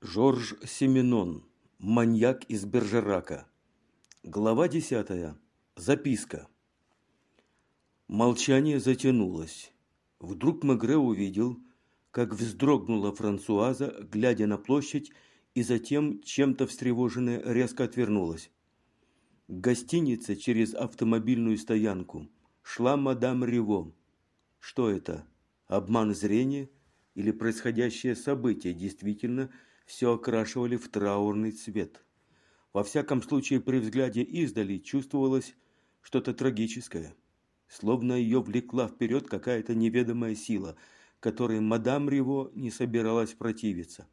Жорж Семенон. Маньяк из Бержерака. Глава десятая. Записка. Молчание затянулось. Вдруг Мегре увидел, как вздрогнула Франсуаза, глядя на площадь, и затем, чем-то встревоженная, резко отвернулась. К гостинице через автомобильную стоянку шла мадам Риво. Что это? Обман зрения или происходящее событие действительно все окрашивали в траурный цвет? Во всяком случае, при взгляде издали чувствовалось что-то трагическое. Словно ее влекла вперед какая-то неведомая сила, которой мадам Риво не собиралась противиться.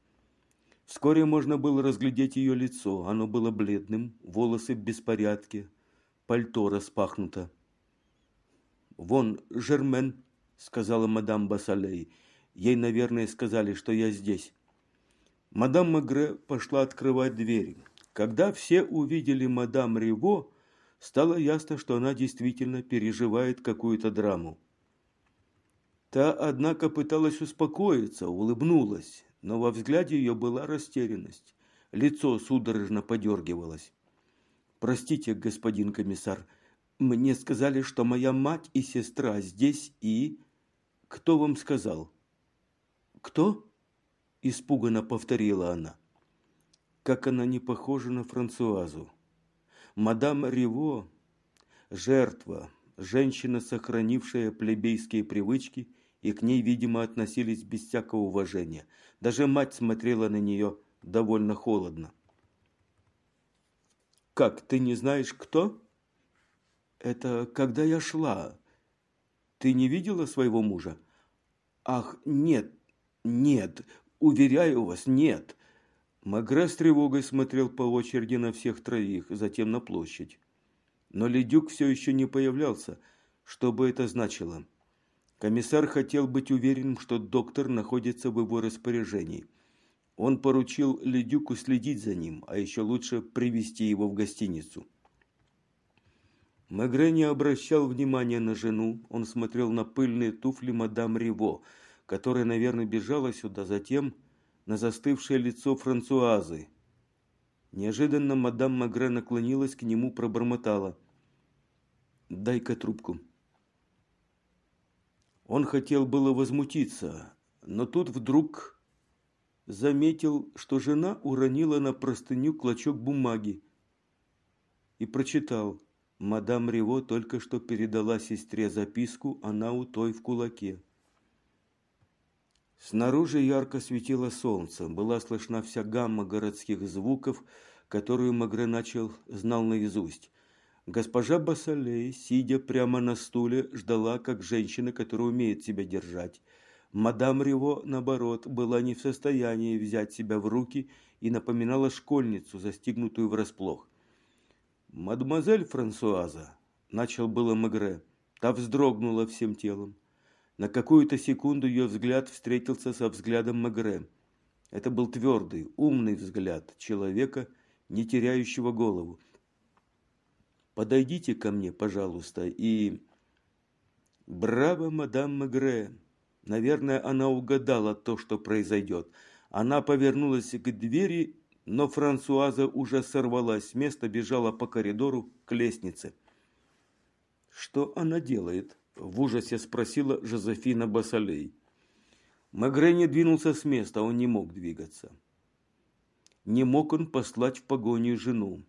Вскоре можно было разглядеть ее лицо. Оно было бледным, волосы в беспорядке, пальто распахнуто. «Вон Жермен», — сказала мадам Басалей. «Ей, наверное, сказали, что я здесь». Мадам Магре пошла открывать дверь. Когда все увидели мадам Риво, стало ясно, что она действительно переживает какую-то драму. Та, однако, пыталась успокоиться, улыбнулась, но во взгляде ее была растерянность. Лицо судорожно подергивалось. «Простите, господин комиссар, мне сказали, что моя мать и сестра здесь и...» «Кто вам сказал?» «Кто?» – испуганно повторила она. Как она не похожа на Франсуазу. Мадам Риво – жертва, женщина, сохранившая плебейские привычки, и к ней, видимо, относились без всякого уважения. Даже мать смотрела на нее довольно холодно. «Как, ты не знаешь, кто?» «Это когда я шла. Ты не видела своего мужа?» «Ах, нет, нет, уверяю вас, нет!» Магре с тревогой смотрел по очереди на всех троих, затем на площадь. Но Ледюк все еще не появлялся. Что бы это значило? Комиссар хотел быть уверенным, что доктор находится в его распоряжении. Он поручил Ледюку следить за ним, а еще лучше привести его в гостиницу. Мегре не обращал внимания на жену, он смотрел на пыльные туфли мадам Риво, которая, наверное, бежала сюда, затем на застывшее лицо Франсуазы. Неожиданно мадам Магре наклонилась к нему, пробормотала. «Дай-ка трубку». Он хотел было возмутиться, но тут вдруг заметил, что жена уронила на простыню клочок бумаги и прочитал. Мадам Риво только что передала сестре записку, она у той в кулаке. Снаружи ярко светило солнце, была слышна вся гамма городских звуков, которую Магре начал знал наизусть. Госпожа Басалей, сидя прямо на стуле, ждала, как женщина, которая умеет себя держать. Мадам Риво, наоборот, была не в состоянии взять себя в руки и напоминала школьницу, застигнутую врасплох. «Мадемуазель Франсуаза», – начал было Магре, та вздрогнула всем телом. На какую-то секунду ее взгляд встретился со взглядом Мегре. Это был твердый, умный взгляд человека, не теряющего голову. «Подойдите ко мне, пожалуйста, и...» «Браво, мадам Мегре!» Наверное, она угадала то, что произойдет. Она повернулась к двери, но Франсуаза уже сорвалась с места, бежала по коридору к лестнице. «Что она делает?» В ужасе спросила Жозефина Басалей. Магре не двинулся с места, он не мог двигаться. Не мог он послать в погоню жену.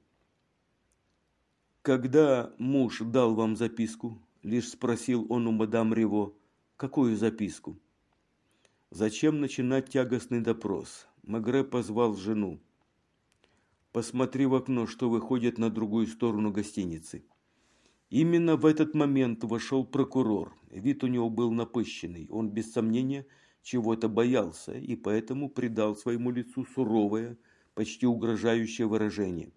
«Когда муж дал вам записку?» – лишь спросил он у мадам Риво. «Какую записку?» Зачем начинать тягостный допрос? Магре позвал жену. «Посмотри в окно, что выходит на другую сторону гостиницы». Именно в этот момент вошел прокурор. Вид у него был напыщенный. Он, без сомнения, чего-то боялся и поэтому придал своему лицу суровое, почти угрожающее выражение.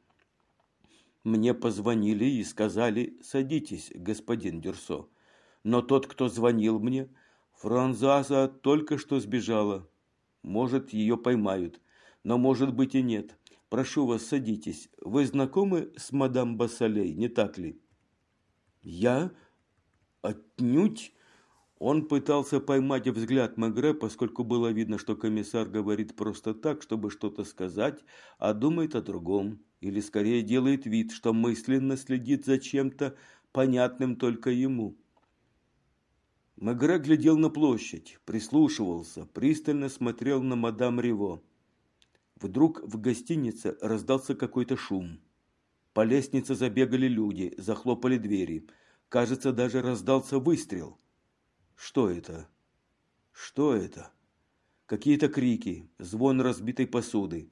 Мне позвонили и сказали «Садитесь, господин Дюрсо». Но тот, кто звонил мне, Франзаза только что сбежала. Может, ее поймают, но может быть и нет. Прошу вас, садитесь. Вы знакомы с мадам Басалей, не так ли?» Я отнюдь... Он пытался поймать взгляд Мегре, поскольку было видно, что комиссар говорит просто так, чтобы что-то сказать, а думает о другом, или скорее делает вид, что мысленно следит за чем-то, понятным только ему. Мегре глядел на площадь, прислушивался, пристально смотрел на мадам Риво. Вдруг в гостинице раздался какой-то шум. По лестнице забегали люди, захлопали двери. Кажется, даже раздался выстрел. Что это? Что это? Какие-то крики, звон разбитой посуды.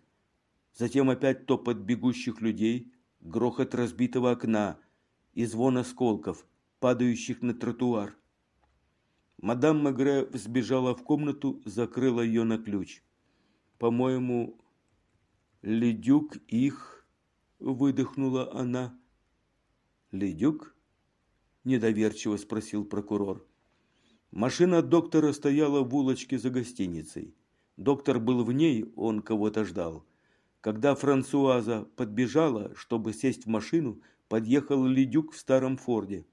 Затем опять топот бегущих людей, грохот разбитого окна и звон осколков, падающих на тротуар. Мадам Мегре взбежала в комнату, закрыла ее на ключ. По-моему, Ледюк их, выдохнула она. Ледюк? Недоверчиво спросил прокурор. Машина доктора стояла в улочке за гостиницей. Доктор был в ней, он кого-то ждал. Когда Франсуаза подбежала, чтобы сесть в машину, подъехал Ледюк в старом Форде.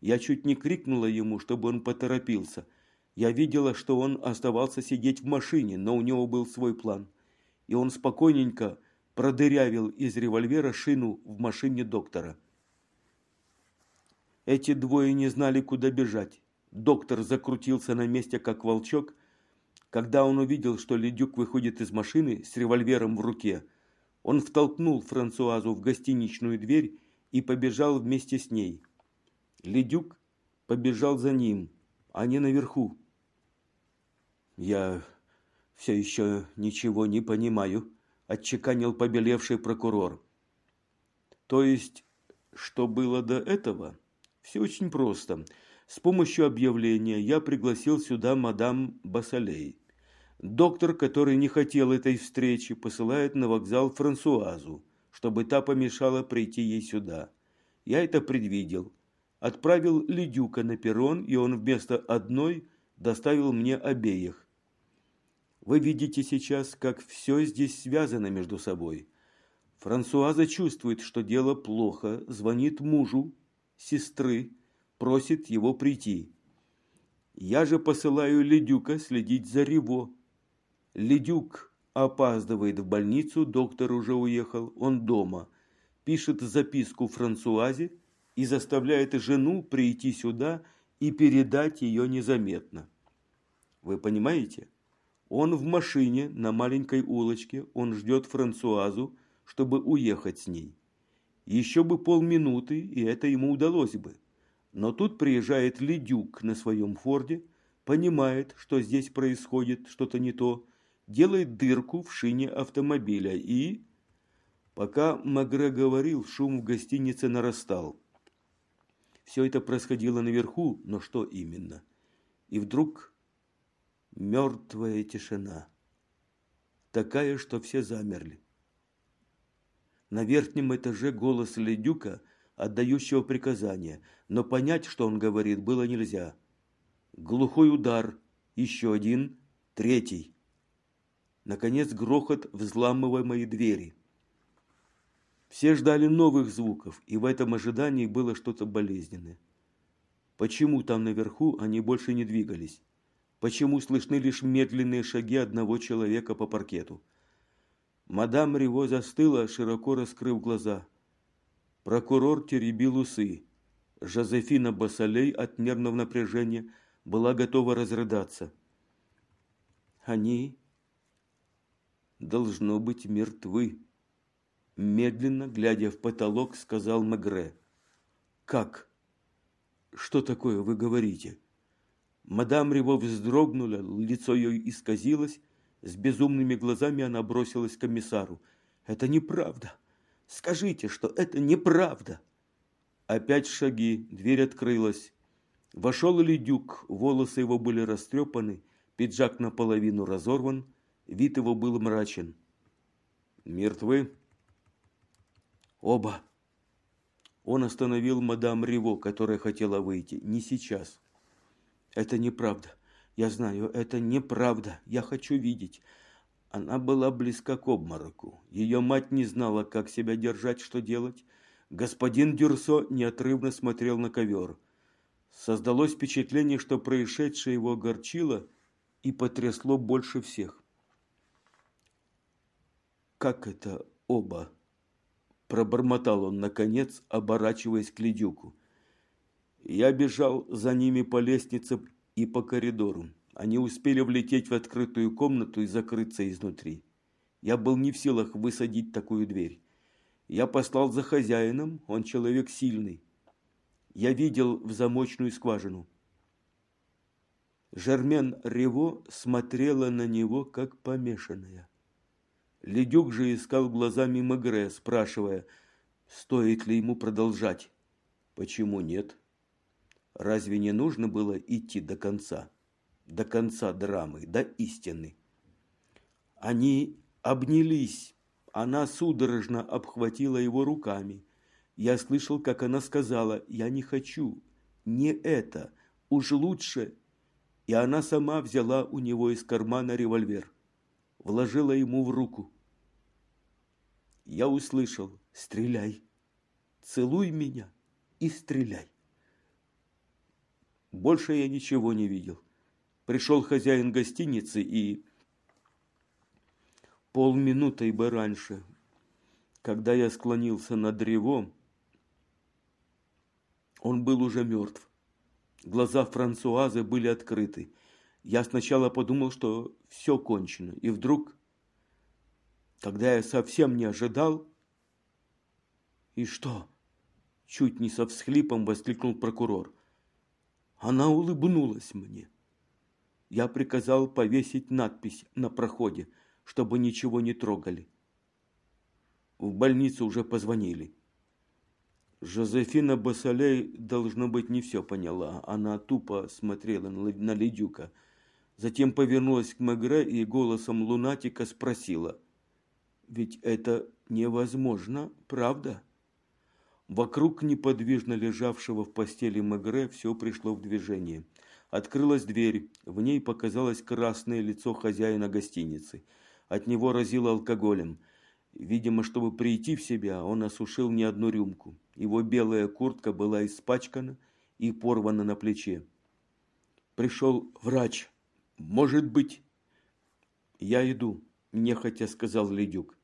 Я чуть не крикнула ему, чтобы он поторопился. Я видела, что он оставался сидеть в машине, но у него был свой план. И он спокойненько продырявил из револьвера шину в машине доктора. Эти двое не знали, куда бежать. Доктор закрутился на месте, как волчок. Когда он увидел, что Ледюк выходит из машины с револьвером в руке, он втолкнул Франсуазу в гостиничную дверь и побежал вместе с ней. Ледюк побежал за ним, они наверху. «Я все еще ничего не понимаю», – отчеканил побелевший прокурор. «То есть, что было до этого? Все очень просто. С помощью объявления я пригласил сюда мадам Басалей. Доктор, который не хотел этой встречи, посылает на вокзал Франсуазу, чтобы та помешала прийти ей сюда. Я это предвидел. Отправил Ледюка на перрон, и он вместо одной доставил мне обеих. Вы видите сейчас, как все здесь связано между собой. Франсуаза чувствует, что дело плохо, звонит мужу, сестры, просит его прийти. Я же посылаю Ледюка следить за Риво. Ледюк опаздывает в больницу, доктор уже уехал, он дома. Пишет записку Франсуазе и заставляет жену прийти сюда и передать ее незаметно. Вы понимаете? Он в машине на маленькой улочке, он ждет Франсуазу, чтобы уехать с ней. Еще бы полминуты, и это ему удалось бы. Но тут приезжает Ледюк на своем форде, понимает, что здесь происходит что-то не то, делает дырку в шине автомобиля и... Пока Магре говорил, шум в гостинице нарастал. Все это происходило наверху, но что именно? И вдруг мертвая тишина. Такая, что все замерли. На верхнем этаже голос Ледюка – отдающего приказания, но понять, что он говорит, было нельзя. Глухой удар, еще один, третий. Наконец грохот взламываемой двери. Все ждали новых звуков, и в этом ожидании было что-то болезненное. Почему там наверху они больше не двигались? Почему слышны лишь медленные шаги одного человека по паркету? Мадам Риво застыла, широко раскрыв глаза – Прокурор теребил усы. Жозефина Басалей от нервного напряжения была готова разрыдаться. Они должно быть мертвы. Медленно, глядя в потолок, сказал Мегре. Как? Что такое вы говорите? Мадам Риво вздрогнула, лицо ее исказилось, с безумными глазами она бросилась к комиссару. Это неправда. Скажите, что это неправда. Опять шаги, дверь открылась. Вошел Ледюк, волосы его были растрепаны, пиджак наполовину разорван, вид его был мрачен. «Мертвы?» «Оба». Он остановил мадам Риво, которая хотела выйти. «Не сейчас». «Это неправда. Я знаю, это неправда. Я хочу видеть. Она была близка к обмороку. Ее мать не знала, как себя держать, что делать. Господин Дюрсо неотрывно смотрел на ковер. Создалось впечатление, что происшедшее его огорчило и потрясло больше всех. «Как это оба?» – пробормотал он, наконец, оборачиваясь к Ледюку. Я бежал за ними по лестнице и по коридору. Они успели влететь в открытую комнату и закрыться изнутри. Я был не в силах высадить такую дверь. Я послал за хозяином, он человек сильный. Я видел в замочную скважину. Жермен Рево смотрела на него, как помешанная. Ледюк же искал глазами Мегре, спрашивая, стоит ли ему продолжать. Почему нет? Разве не нужно было идти до конца? До конца драмы, до истины. Они обнялись. Она судорожно обхватила его руками. Я слышал, как она сказала, «Я не хочу, не это, уж лучше». И она сама взяла у него из кармана револьвер, вложила ему в руку. Я услышал, «Стреляй, целуй меня и стреляй». Больше я ничего не видел. Пришел хозяин гостиницы и полминуты бы раньше, когда я склонился над древом, он был уже мертв. Глаза Франсуазы были открыты. Я сначала подумал, что все кончено. И вдруг, когда я совсем не ожидал... И что? Чуть не со всхлипом воскликнул прокурор. Она улыбнулась мне. Я приказал повесить надпись на проходе – чтобы ничего не трогали. В больницу уже позвонили. Жозефина Басалей, должно быть, не все поняла. Она тупо смотрела на Ледюка. Затем повернулась к Мегре и голосом лунатика спросила. «Ведь это невозможно, правда?» Вокруг неподвижно лежавшего в постели Мегре все пришло в движение. Открылась дверь, в ней показалось красное лицо хозяина гостиницы – от него разило алкоголем. Видимо, чтобы прийти в себя, он осушил не одну рюмку. Его белая куртка была испачкана и порвана на плече. Пришел врач. Может быть... Я иду, нехотя сказал Ледюк.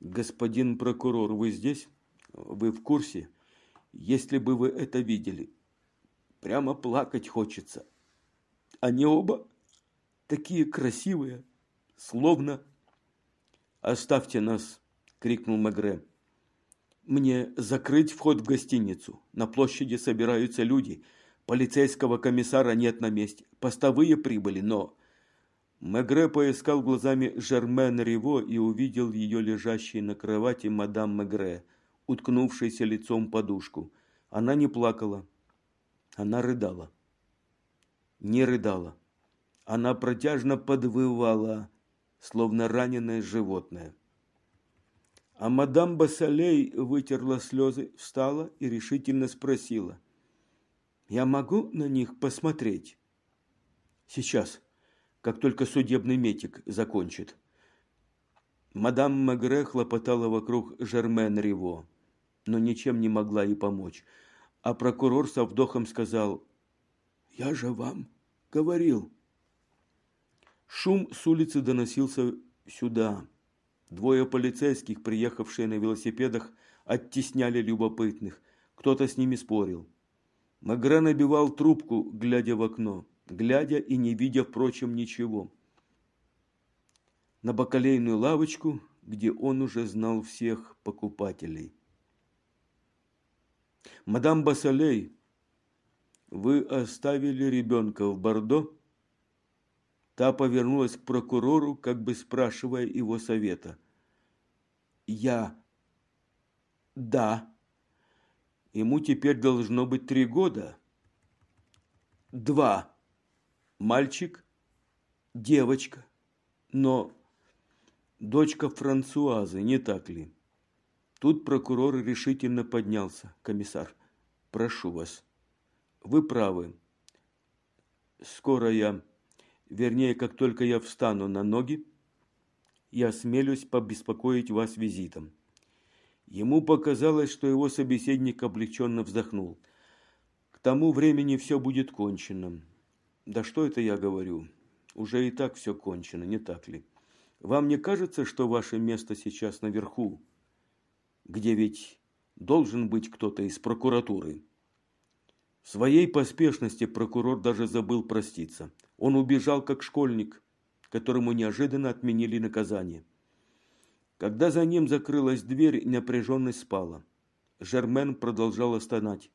Господин прокурор, вы здесь? Вы в курсе? Если бы вы это видели, прямо плакать хочется. Они оба такие красивые словно... «Оставьте нас!» – крикнул Мегре. «Мне закрыть вход в гостиницу. На площади собираются люди. Полицейского комиссара нет на месте. Постовые прибыли, но...» Мегре поискал глазами Жермен Риво и увидел ее лежащей на кровати мадам Мегре, уткнувшейся лицом подушку. Она не плакала. Она рыдала. Не рыдала. Она протяжно подвывала словно раненое животное. А мадам Басалей вытерла слезы, встала и решительно спросила. «Я могу на них посмотреть?» «Сейчас, как только судебный метик закончит». Мадам Магре хлопотала вокруг Жермен Риво, но ничем не могла ей помочь. А прокурор со вдохом сказал, «Я же вам говорил». Шум с улицы доносился сюда. Двое полицейских, приехавшие на велосипедах, оттесняли любопытных. Кто-то с ними спорил. Магра набивал трубку, глядя в окно, глядя и не видя, впрочем, ничего. На бакалейную лавочку, где он уже знал всех покупателей. «Мадам Басалей, вы оставили ребенка в Бордо?» Та повернулась к прокурору, как бы спрашивая его совета. «Я...» «Да». «Ему теперь должно быть три года». «Два». «Мальчик?» «Девочка». «Но...» «Дочка Франсуазы, не так ли?» Тут прокурор решительно поднялся. «Комиссар, прошу вас. Вы правы. Скоро я...» Вернее, как только я встану на ноги, я осмелюсь побеспокоить вас визитом. Ему показалось, что его собеседник облегченно вздохнул. К тому времени все будет кончено. Да что это я говорю? Уже и так все кончено, не так ли? Вам не кажется, что ваше место сейчас наверху, где ведь должен быть кто-то из прокуратуры? В своей поспешности прокурор даже забыл проститься. Он убежал как школьник, которому неожиданно отменили наказание. Когда за ним закрылась дверь, напряженность спала. Жермен продолжала стонать.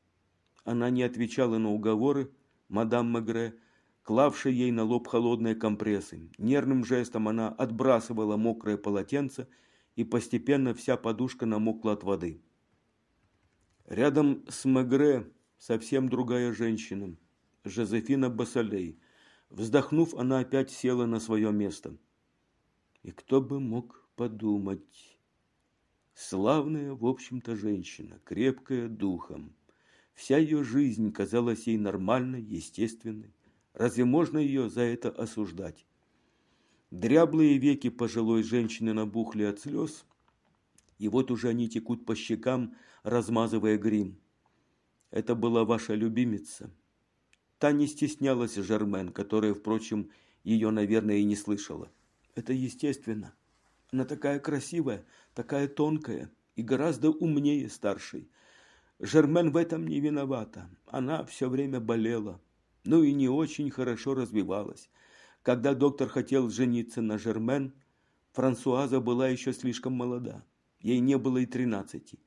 Она не отвечала на уговоры мадам Мегре, клавшей ей на лоб холодные компрессы. Нервным жестом она отбрасывала мокрое полотенце, и постепенно вся подушка намокла от воды. Рядом с Мегре совсем другая женщина, Жозефина Басалей. Вздохнув, она опять села на свое место. И кто бы мог подумать... Славная, в общем-то, женщина, крепкая духом. Вся ее жизнь казалась ей нормальной, естественной. Разве можно ее за это осуждать? Дряблые веки пожилой женщины набухли от слез, и вот уже они текут по щекам, размазывая грим. Это была ваша любимица. Та не стеснялась Жермен, которая, впрочем, ее, наверное, и не слышала. Это естественно. Она такая красивая, такая тонкая и гораздо умнее старшей. Жермен в этом не виновата. Она все время болела, ну и не очень хорошо развивалась. Когда доктор хотел жениться на Жермен, Франсуаза была еще слишком молода. Ей не было и тринадцати.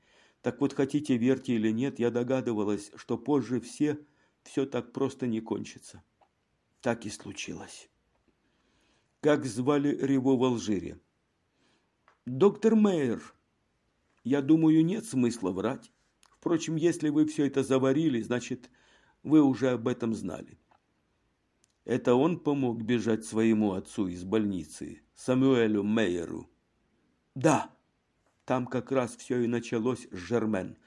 Так вот, хотите верьте или нет, я догадывалась, что позже все все так просто не кончится. Так и случилось. Как звали Рево в Алжире? Доктор Мейер, я думаю, нет смысла врать. Впрочем, если вы все это заварили, значит, вы уже об этом знали. Это он помог бежать своему отцу из больницы, Самуэлю Мейеру? Да, там как раз все и началось с Жермен.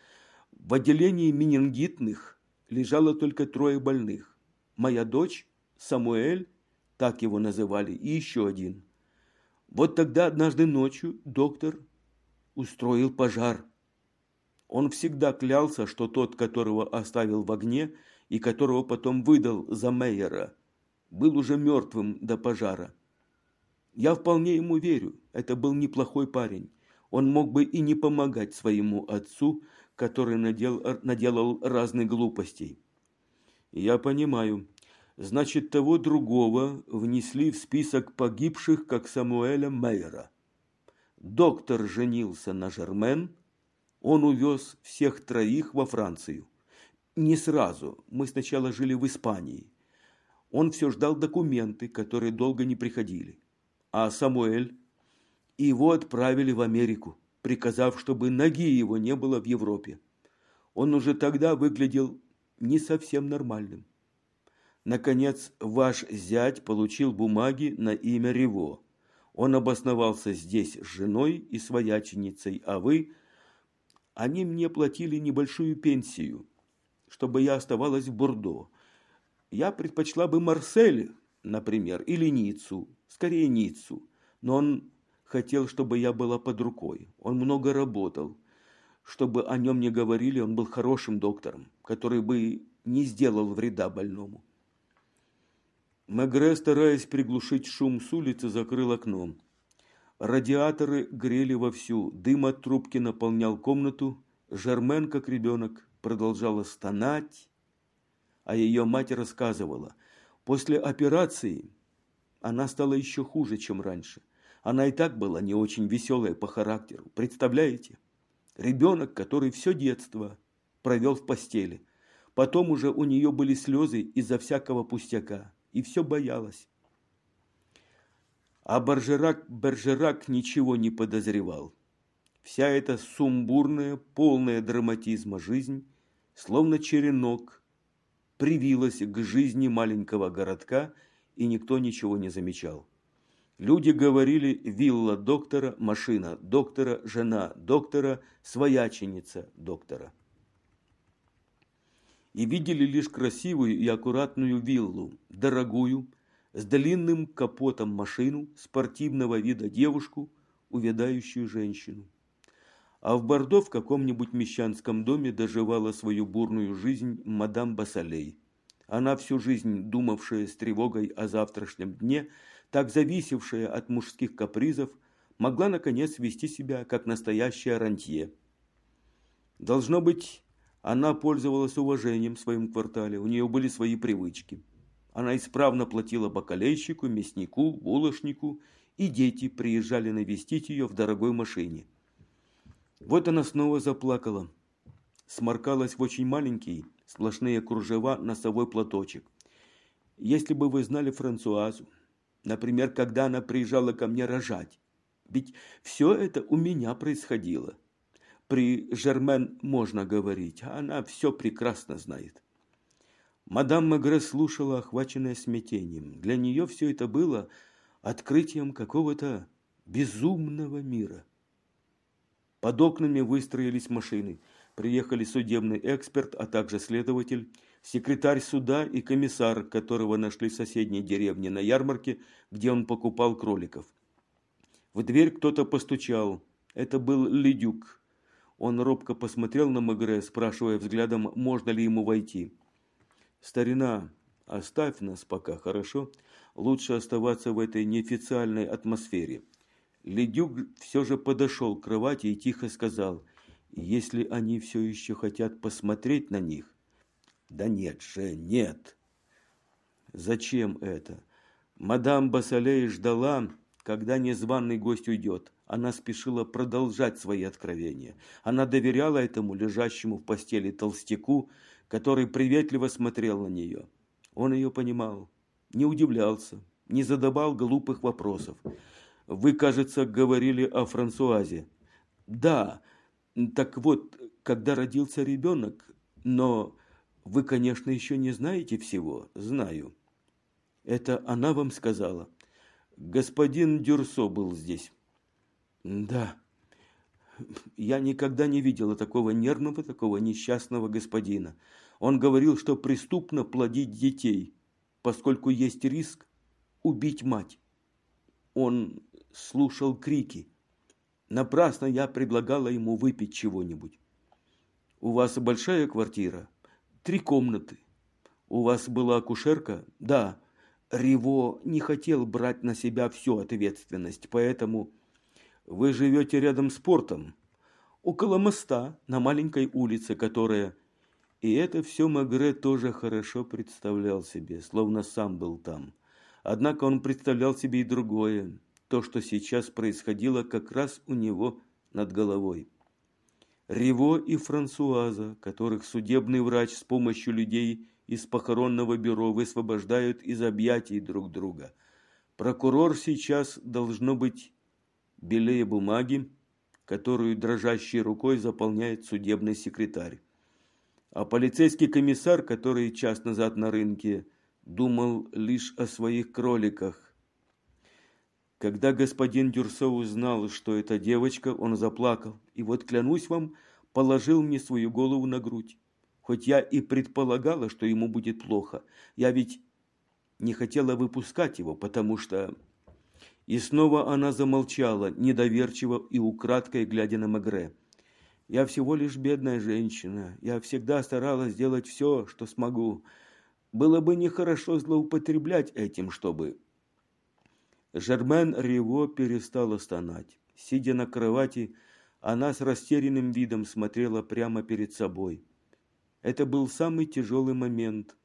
В отделении менингитных лежало только трое больных. Моя дочь, Самуэль, так его называли, и еще один. Вот тогда однажды ночью доктор устроил пожар. Он всегда клялся, что тот, которого оставил в огне и которого потом выдал за Мейера, был уже мертвым до пожара. Я вполне ему верю. Это был неплохой парень. Он мог бы и не помогать своему отцу, который надел, наделал разных глупостей. Я понимаю. Значит, того другого внесли в список погибших, как Самуэля Мейера. Доктор женился на Жермен, он увез всех троих во Францию. Не сразу, мы сначала жили в Испании. Он все ждал документы, которые долго не приходили. А Самуэль, его отправили в Америку, приказав, чтобы ноги его не было в Европе. Он уже тогда выглядел не совсем нормальным. Наконец, ваш зять получил бумаги на имя Рево. Он обосновался здесь с женой и свояченицей, а вы... Они мне платили небольшую пенсию, чтобы я оставалась в Бордо. Я предпочла бы Марсель, например, или Ниццу, скорее Ниццу. Но он хотел, чтобы я была под рукой. Он много работал. Чтобы о нем не говорили, он был хорошим доктором, который бы не сделал вреда больному. Мегре, стараясь приглушить шум с улицы, закрыл окно. Радиаторы грели вовсю, дым от трубки наполнял комнату. Жермен, как ребенок, продолжала стонать, а ее мать рассказывала. После операции она стала еще хуже, чем раньше. Она и так была не очень веселая по характеру. Представляете? Ребенок, который все детство провел в постели. Потом уже у нее были слезы из-за всякого пустяка и все боялась. А Баржерак Бержерак ничего не подозревал. Вся эта сумбурная, полная драматизма жизнь, словно черенок, привилась к жизни маленького городка, и никто ничего не замечал. Люди говорили «вилла доктора», «машина доктора», «жена доктора», «свояченица доктора» и видели лишь красивую и аккуратную виллу, дорогую, с длинным капотом машину, спортивного вида девушку, увядающую женщину. А в Бордо в каком-нибудь мещанском доме доживала свою бурную жизнь мадам Басалей. Она всю жизнь думавшая с тревогой о завтрашнем дне, так зависевшая от мужских капризов, могла наконец вести себя как настоящая рантье. Должно быть, она пользовалась уважением в своем квартале, у нее были свои привычки. Она исправно платила бакалейщику, мяснику, булочнику, и дети приезжали навестить ее в дорогой машине. Вот она снова заплакала. Сморкалась в очень маленький, сплошные кружева, носовой платочек. Если бы вы знали Франсуазу, например, когда она приезжала ко мне рожать, ведь все это у меня происходило. При Жермен можно говорить, она все прекрасно знает. Мадам Мегре слушала, охваченная смятением. Для нее все это было открытием какого-то безумного мира. Под окнами выстроились машины. Приехали судебный эксперт, а также следователь, секретарь суда и комиссар, которого нашли в соседней деревне на ярмарке, где он покупал кроликов. В дверь кто-то постучал. Это был Ледюк. Он робко посмотрел на Мегре, спрашивая взглядом, можно ли ему войти. «Старина, оставь нас пока, хорошо? Лучше оставаться в этой неофициальной атмосфере. Ледюк все же подошел к кровати и тихо сказал, «Если они все еще хотят посмотреть на них...» «Да нет же, нет!» «Зачем это?» Мадам Басалей ждала, когда незваный гость уйдет. Она спешила продолжать свои откровения. Она доверяла этому лежащему в постели толстяку, который приветливо смотрел на нее. Он ее понимал, не удивлялся, не задавал глупых вопросов. Вы, кажется, говорили о Франсуазе. Да, так вот, когда родился ребенок, но вы, конечно, еще не знаете всего. Знаю. Это она вам сказала. Господин Дюрсо был здесь. Да. Я никогда не видела такого нервного, такого несчастного господина. Он говорил, что преступно плодить детей, поскольку есть риск убить мать. Он слушал крики. Напрасно я предлагала ему выпить чего-нибудь. У вас большая квартира? Три комнаты. У вас была акушерка? Да. Риво не хотел брать на себя всю ответственность, поэтому вы живете рядом с портом, около моста, на маленькой улице, которая... И это все Магре тоже хорошо представлял себе, словно сам был там. Однако он представлял себе и другое то, что сейчас происходило как раз у него над головой. Риво и Франсуаза, которых судебный врач с помощью людей из похоронного бюро высвобождают из объятий друг друга. Прокурор сейчас должно быть белее бумаги, которую дрожащей рукой заполняет судебный секретарь. А полицейский комиссар, который час назад на рынке думал лишь о своих кроликах, когда господин Дюрсо узнал, что это девочка, он заплакал. И вот, клянусь вам, положил мне свою голову на грудь. Хоть я и предполагала, что ему будет плохо. Я ведь не хотела выпускать его, потому что... И снова она замолчала, недоверчиво и украдкой глядя на Магре. Я всего лишь бедная женщина. Я всегда старалась сделать все, что смогу. Было бы нехорошо злоупотреблять этим, чтобы Жермен Риво перестала стонать. Сидя на кровати, она с растерянным видом смотрела прямо перед собой. Это был самый тяжелый момент.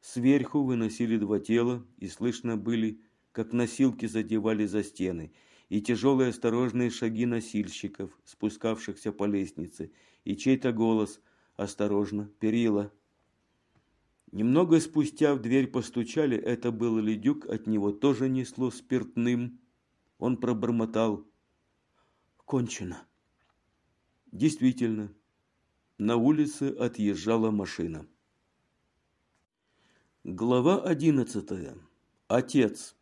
Сверху выносили два тела, и слышно были, как носилки задевали за стены, и тяжелые осторожные шаги носильщиков, спускавшихся по лестнице, и чей-то голос «Осторожно, перила, Немного спустя в дверь постучали, это был Ледюк, от него тоже несло спиртным. Он пробормотал. Кончено. Действительно, на улице отъезжала машина. Глава одиннадцатая. Отец.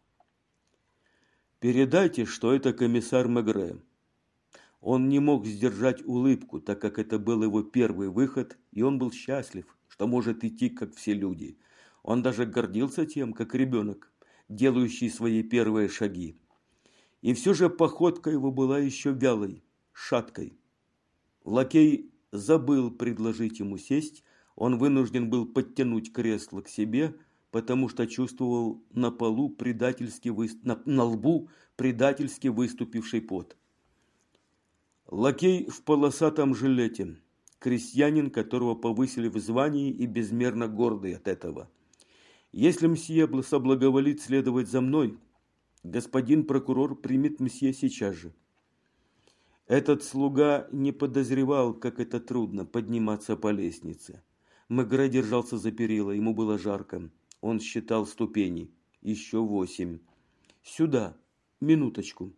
Передайте, что это комиссар Мегре. Он не мог сдержать улыбку, так как это был его первый выход, и он был счастлив что может идти, как все люди. Он даже гордился тем, как ребенок, делающий свои первые шаги. И все же походка его была еще вялой, шаткой. Лакей забыл предложить ему сесть, он вынужден был подтянуть кресло к себе, потому что чувствовал на полу предательски вы... на, на лбу предательски выступивший пот. Лакей в полосатом жилете, крестьянин, которого повысили в звании и безмерно гордый от этого. Если мсье соблаговолит следовать за мной, господин прокурор примет мсье сейчас же. Этот слуга не подозревал, как это трудно подниматься по лестнице. Мегре держался за перила, ему было жарко. Он считал ступени. Еще восемь. Сюда. Минуточку.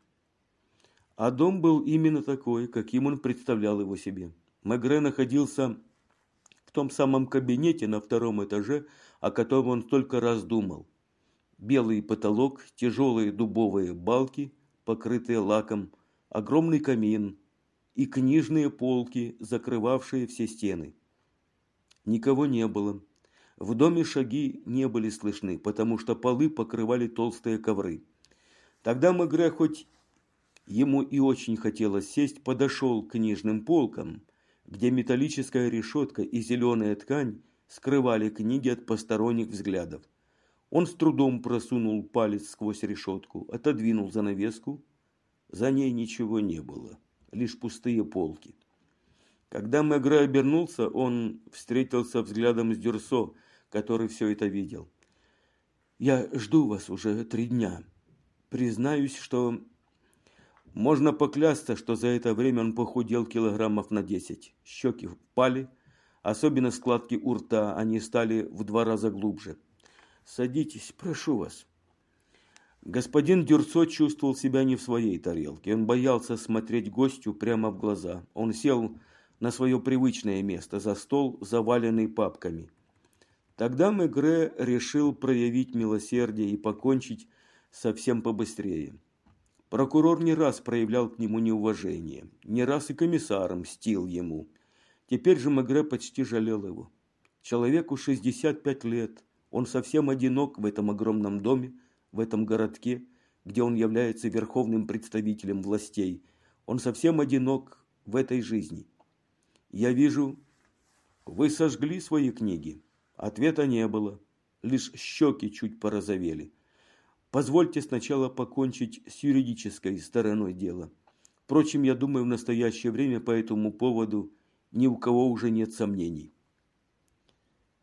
А дом был именно такой, каким он представлял его себе. Мегре находился в том самом кабинете на втором этаже, о котором он столько раз думал. Белый потолок, тяжелые дубовые балки, покрытые лаком, огромный камин и книжные полки, закрывавшие все стены. Никого не было. В доме шаги не были слышны, потому что полы покрывали толстые ковры. Тогда Мегре, хоть ему и очень хотелось сесть, подошел к книжным полкам, где металлическая решетка и зеленая ткань скрывали книги от посторонних взглядов. Он с трудом просунул палец сквозь решетку, отодвинул занавеску за ней ничего не было, лишь пустые полки. Когда Мегре обернулся, он встретился взглядом с Дюрсо, который все это видел. «Я жду вас уже три дня. Признаюсь, что можно поклясться, что за это время он похудел килограммов на десять. Щеки впали, особенно складки у рта, они стали в два раза глубже. Садитесь, прошу вас». Господин Дюрцо чувствовал себя не в своей тарелке. Он боялся смотреть гостю прямо в глаза. Он сел на свое привычное место, за стол, заваленный папками. Тогда Мегре решил проявить милосердие и покончить совсем побыстрее. Прокурор не раз проявлял к нему неуважение, не раз и комиссар мстил ему. Теперь же Мегре почти жалел его. Человеку 65 лет, он совсем одинок в этом огромном доме, в этом городке, где он является верховным представителем властей. Он совсем одинок в этой жизни. Я вижу, вы сожгли свои книги. Ответа не было, лишь щеки чуть порозовели. Позвольте сначала покончить с юридической стороной дела. Впрочем, я думаю, в настоящее время по этому поводу ни у кого уже нет сомнений.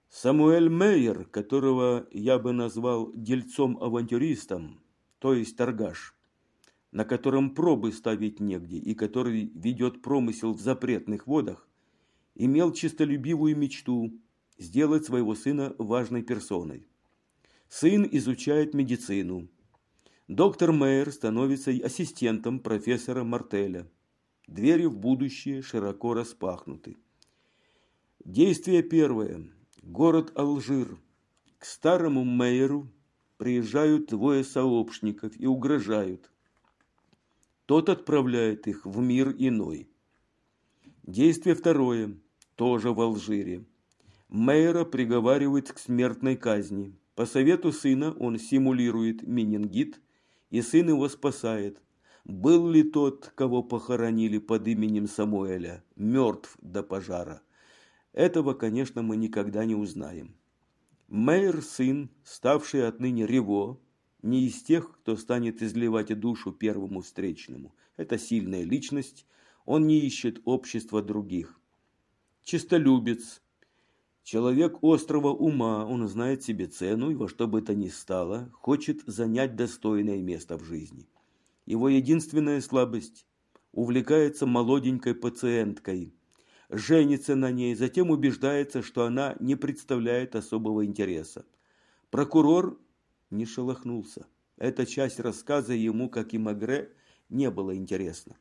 Самуэль Мейер, которого я бы назвал дельцом-авантюристом, то есть торгаш, на котором пробы ставить негде и который ведет промысел в запретных водах, имел чистолюбивую мечту сделать своего сына важной персоной. Сын изучает медицину. Доктор Мейер становится ассистентом профессора Мартеля. Двери в будущее широко распахнуты. Действие первое город Алжир. К старому мэру приезжают двое сообщников и угрожают. Тот отправляет их в мир иной. Действие второе, тоже в Алжире. Мэра приговаривают к смертной казни. По совету сына он симулирует менингит, и сын его спасает. Был ли тот, кого похоронили под именем Самуэля, мертв до пожара? Этого, конечно, мы никогда не узнаем. Мэйр – сын, ставший отныне Рево, не из тех, кто станет изливать душу первому встречному. Это сильная личность, он не ищет общества других. Чистолюбец, человек острого ума, он знает себе цену и во что бы то ни стало, хочет занять достойное место в жизни. Его единственная слабость – увлекается молоденькой пациенткой, женится на ней, затем убеждается, что она не представляет особого интереса. Прокурор не шелохнулся. Эта часть рассказа ему, как и Магре, не была интересна.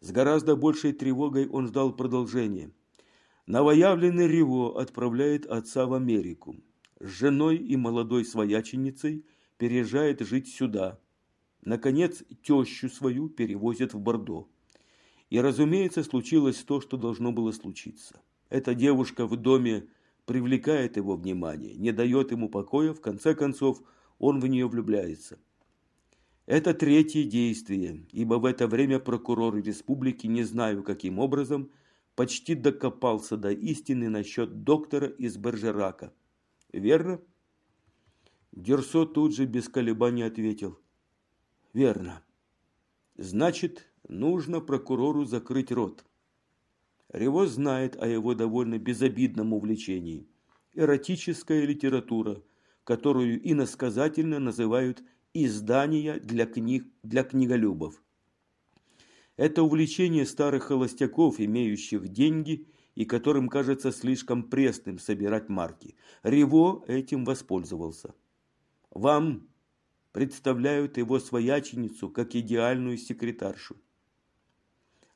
С гораздо большей тревогой он ждал продолжения. Новоявленный Риво отправляет отца в Америку. С женой и молодой свояченицей переезжает жить сюда. Наконец, тещу свою перевозят в Бордо. И, разумеется, случилось то, что должно было случиться. Эта девушка в доме привлекает его внимание, не дает ему покоя, в конце концов он в нее влюбляется. Это третье действие, ибо в это время прокурор республики, не знаю каким образом, почти докопался до истины насчет доктора из Бержерака. Верно? Дерсо тут же без колебаний ответил. Верно. Значит, нужно прокурору закрыть рот. Рево знает о его довольно безобидном увлечении. Эротическая литература, которую иносказательно называют «издания для, книг, для книголюбов». Это увлечение старых холостяков, имеющих деньги и которым кажется слишком пресным собирать марки. Рево этим воспользовался. Вам представляют его свояченицу как идеальную секретаршу.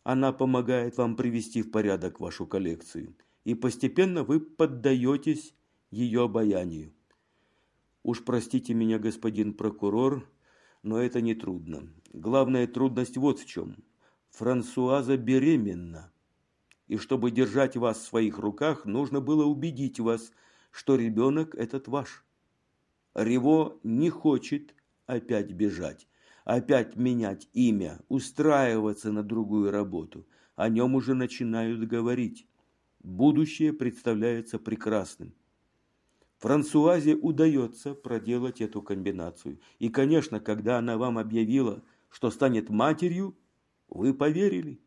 Она помогает вам привести в порядок вашу коллекцию, и постепенно вы поддаетесь ее обаянию. Уж простите меня, господин прокурор, но это не трудно. Главная трудность вот в чем. Франсуаза беременна. И чтобы держать вас в своих руках, нужно было убедить вас, что ребенок этот ваш. Рево не хочет опять бежать, опять менять имя, устраиваться на другую работу. О нем уже начинают говорить. Будущее представляется прекрасным. Франсуазе удается проделать эту комбинацию. И, конечно, когда она вам объявила, что станет матерью, вы поверили.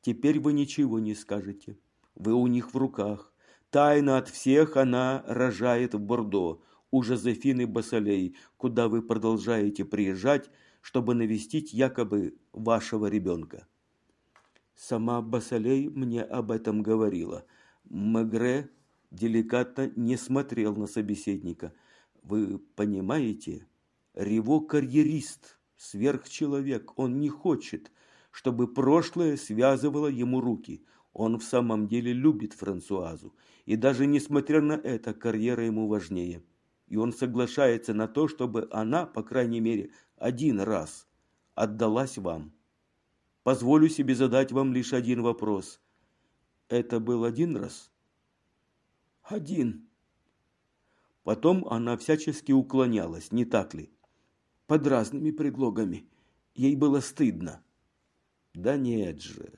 Теперь вы ничего не скажете. Вы у них в руках. Тайно от всех она рожает в Бордо у Жозефины Басалей, куда вы продолжаете приезжать, чтобы навестить якобы вашего ребенка. Сама Басалей мне об этом говорила. Мегре деликатно не смотрел на собеседника. Вы понимаете, Рево карьерист, сверхчеловек, он не хочет, чтобы прошлое связывало ему руки. Он в самом деле любит Франсуазу, и даже несмотря на это, карьера ему важнее и он соглашается на то, чтобы она, по крайней мере, один раз отдалась вам. Позволю себе задать вам лишь один вопрос. Это был один раз? Один. Потом она всячески уклонялась, не так ли? Под разными предлогами. Ей было стыдно. Да нет же.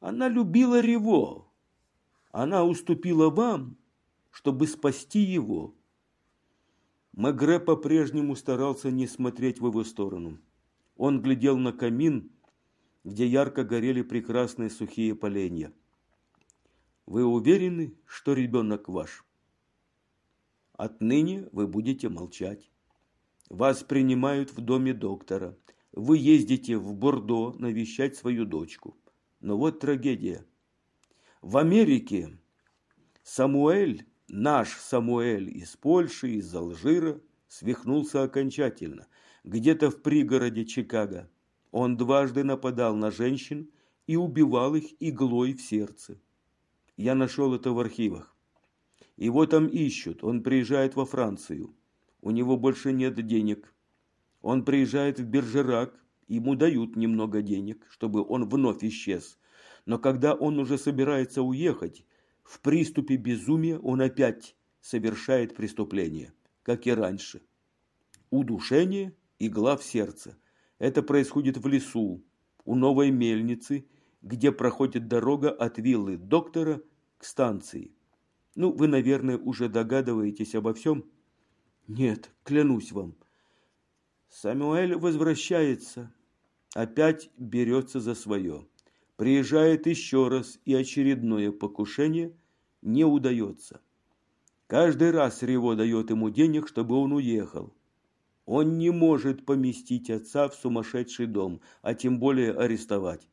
Она любила Рево. Она уступила вам, чтобы спасти его. Мегре по-прежнему старался не смотреть в его сторону. Он глядел на камин, где ярко горели прекрасные сухие поленья. Вы уверены, что ребенок ваш? Отныне вы будете молчать. Вас принимают в доме доктора. Вы ездите в Бордо навещать свою дочку. Но вот трагедия. В Америке Самуэль Наш Самуэль из Польши, из Алжира, свихнулся окончательно, где-то в пригороде Чикаго. Он дважды нападал на женщин и убивал их иглой в сердце. Я нашел это в архивах. Его там ищут, он приезжает во Францию. У него больше нет денег. Он приезжает в Бержерак, ему дают немного денег, чтобы он вновь исчез. Но когда он уже собирается уехать, в приступе безумия он опять совершает преступление, как и раньше. Удушение, игла в сердце. Это происходит в лесу, у новой мельницы, где проходит дорога от виллы доктора к станции. Ну, вы, наверное, уже догадываетесь обо всем? Нет, клянусь вам. Самуэль возвращается, опять берется за свое. Приезжает еще раз, и очередное покушение не удается. Каждый раз Рево дает ему денег, чтобы он уехал. Он не может поместить отца в сумасшедший дом, а тем более арестовать.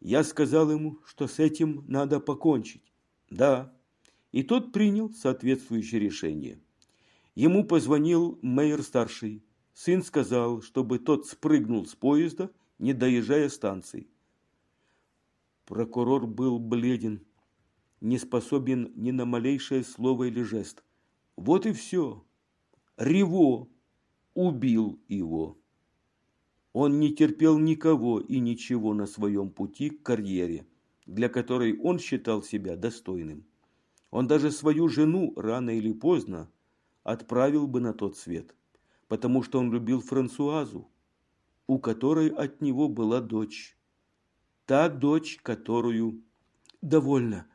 Я сказал ему, что с этим надо покончить. Да, и тот принял соответствующее решение. Ему позвонил мэр-старший. Сын сказал, чтобы тот спрыгнул с поезда, не доезжая станции. Прокурор был бледен, не способен ни на малейшее слово или жест. Вот и все. Рево убил его. Он не терпел никого и ничего на своем пути к карьере, для которой он считал себя достойным. Он даже свою жену рано или поздно отправил бы на тот свет, потому что он любил Франсуазу, у которой от него была дочь та дочь, которую Довольно.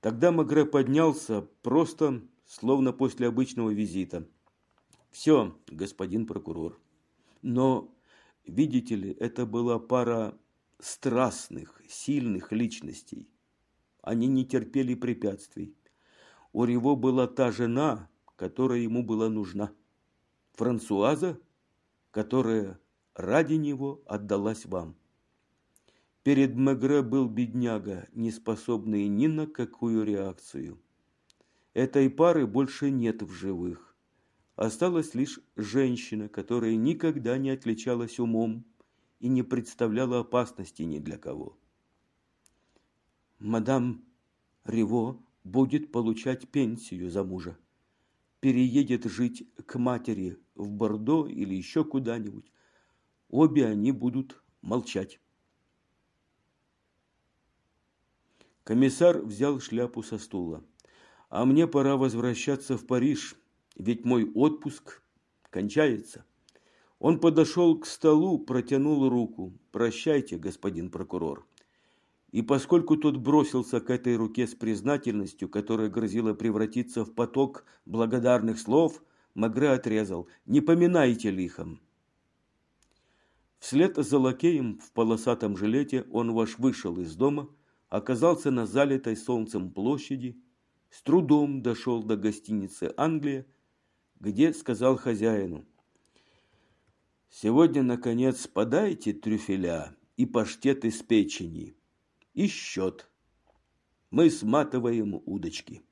Тогда Магре поднялся, просто словно после обычного визита. Все, господин прокурор. Но, видите ли, это была пара страстных, сильных личностей. Они не терпели препятствий. У Риво была та жена, которая ему была нужна. Франсуаза, которая ради него отдалась вам. Перед Мегре был бедняга, не способный ни на какую реакцию. Этой пары больше нет в живых. Осталась лишь женщина, которая никогда не отличалась умом и не представляла опасности ни для кого. Мадам Риво будет получать пенсию за мужа. Переедет жить к матери в Бордо или еще куда-нибудь. Обе они будут молчать. Комиссар взял шляпу со стула. А мне пора возвращаться в Париж, ведь мой отпуск кончается. Он подошел к столу, протянул руку. «Прощайте, господин прокурор». И поскольку тот бросился к этой руке с признательностью, которая грозила превратиться в поток благодарных слов, Магре отрезал «Не поминайте лихом». Вслед за лакеем в полосатом жилете он ваш вышел из дома, оказался на залитой солнцем площади, с трудом дошел до гостиницы «Англия», где сказал хозяину «Сегодня, наконец, подайте трюфеля и паштет из печени» и счет. Мы сматываем удочки.